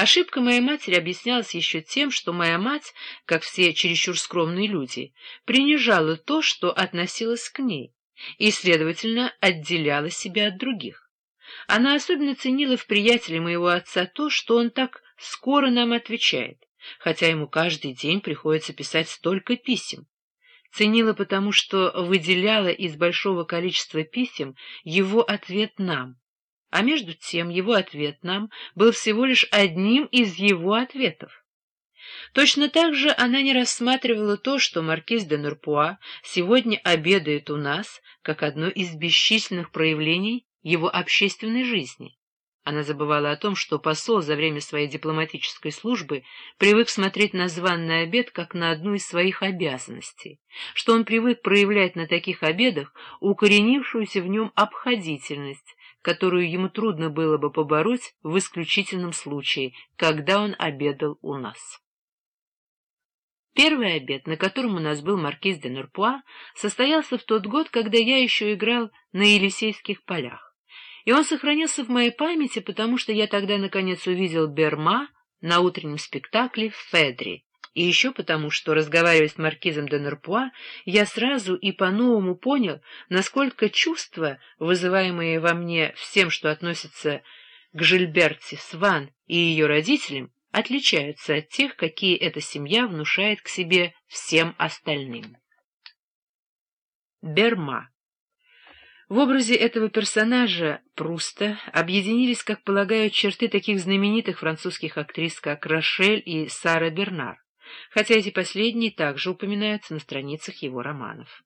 Ошибка моей матери объяснялась еще тем, что моя мать, как все чересчур скромные люди, принижала то, что относилось к ней, и, следовательно, отделяла себя от других. Она особенно ценила в приятеле моего отца то, что он так скоро нам отвечает, хотя ему каждый день приходится писать столько писем. Ценила потому, что выделяла из большого количества писем его ответ нам, а между тем его ответ нам был всего лишь одним из его ответов. Точно так же она не рассматривала то, что маркиз де Нурпуа сегодня обедает у нас, как одно из бесчисленных проявлений его общественной жизни. Она забывала о том, что посол за время своей дипломатической службы привык смотреть на званный обед как на одну из своих обязанностей, что он привык проявлять на таких обедах укоренившуюся в нем обходительность, которую ему трудно было бы побороть в исключительном случае, когда он обедал у нас. Первый обед, на котором у нас был маркиз де Нурпуа, состоялся в тот год, когда я еще играл на Елисейских полях. И он сохранился в моей памяти, потому что я тогда, наконец, увидел Берма на утреннем спектакле в Федре, и еще потому, что, разговаривая с маркизом де Нурпуа, я сразу и по-новому понял, насколько чувства, вызываемые во мне всем, что относится к Жильберте Сван и ее родителям, отличаются от тех, какие эта семья внушает к себе всем остальным. Берма В образе этого персонажа, Пруста, объединились, как полагают, черты таких знаменитых французских актрис, как Рошель и Сара Бернар хотя эти последние также упоминаются на страницах его романов.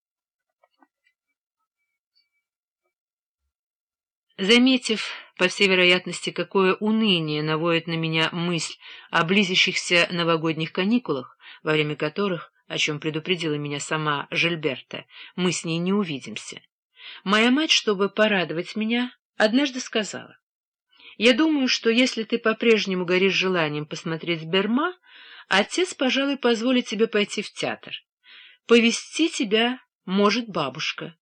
Заметив, по всей вероятности, какое уныние наводит на меня мысль о близящихся новогодних каникулах, во время которых, о чем предупредила меня сама Жильберта, мы с ней не увидимся, моя мать, чтобы порадовать меня, однажды сказала, «Я думаю, что если ты по-прежнему горишь желанием посмотреть Берма, Отец, пожалуй, позволит тебе пойти в театр. Повести тебя может бабушка.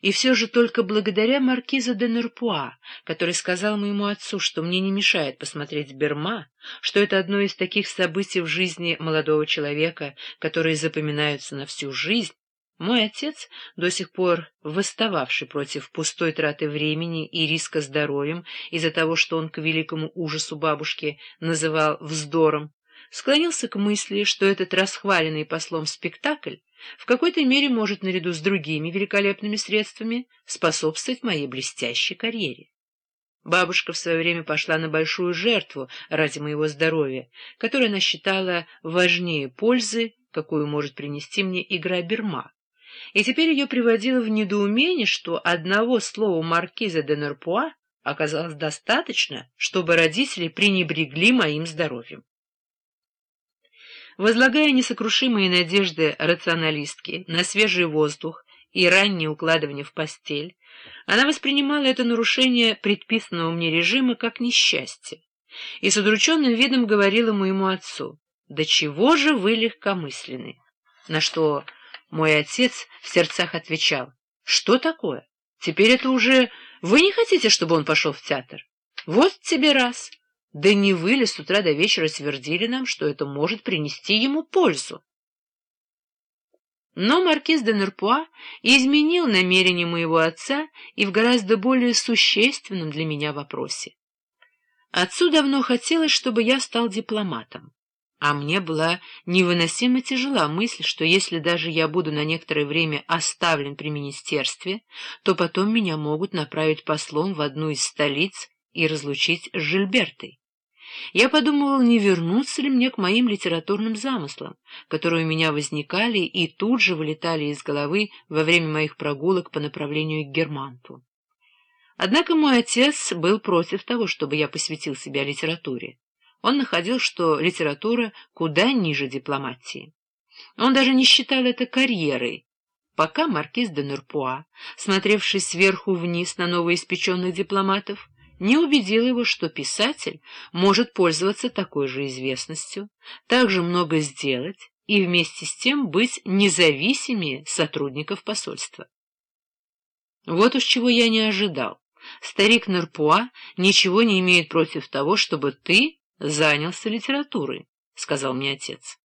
И все же только благодаря маркиза де Нурпуа, который сказал моему отцу, что мне не мешает посмотреть Берма, что это одно из таких событий в жизни молодого человека, которые запоминаются на всю жизнь, мой отец, до сих пор восстававший против пустой траты времени и риска здоровьем из-за того, что он к великому ужасу бабушки называл «вздором», склонился к мысли, что этот расхваленный послом спектакль в какой-то мере может наряду с другими великолепными средствами способствовать моей блестящей карьере. Бабушка в свое время пошла на большую жертву ради моего здоровья, которую она считала важнее пользы, какую может принести мне игра Берма. И теперь ее приводило в недоумение, что одного слова маркиза де Нерпуа оказалось достаточно, чтобы родители пренебрегли моим здоровьем. Возлагая несокрушимые надежды рационалистки на свежий воздух и раннее укладывание в постель, она воспринимала это нарушение предписанного мне режима как несчастье и с удрученным видом говорила моему отцу, «Да чего же вы легкомысленны?» На что мой отец в сердцах отвечал, «Что такое? Теперь это уже... Вы не хотите, чтобы он пошел в театр? Вот тебе раз!» Да не вы ли с утра до вечера твердили нам, что это может принести ему пользу? Но маркиз де Нерпуа изменил намерение моего отца и в гораздо более существенном для меня вопросе. Отцу давно хотелось, чтобы я стал дипломатом, а мне была невыносимо тяжела мысль, что если даже я буду на некоторое время оставлен при министерстве, то потом меня могут направить послом в одну из столиц и разлучить с Жильбертой. Я подумывал, не вернуться ли мне к моим литературным замыслам, которые у меня возникали и тут же вылетали из головы во время моих прогулок по направлению к Германту. Однако мой отец был против того, чтобы я посвятил себя литературе. Он находил, что литература куда ниже дипломатии. Он даже не считал это карьерой, пока маркиз де Нурпуа, смотревший сверху вниз на новоиспеченных дипломатов, не убедил его, что писатель может пользоваться такой же известностью, также много сделать и вместе с тем быть независимее сотрудников посольства. Вот уж чего я не ожидал. Старик Нурпуа ничего не имеет против того, чтобы ты занялся литературой, — сказал мне отец.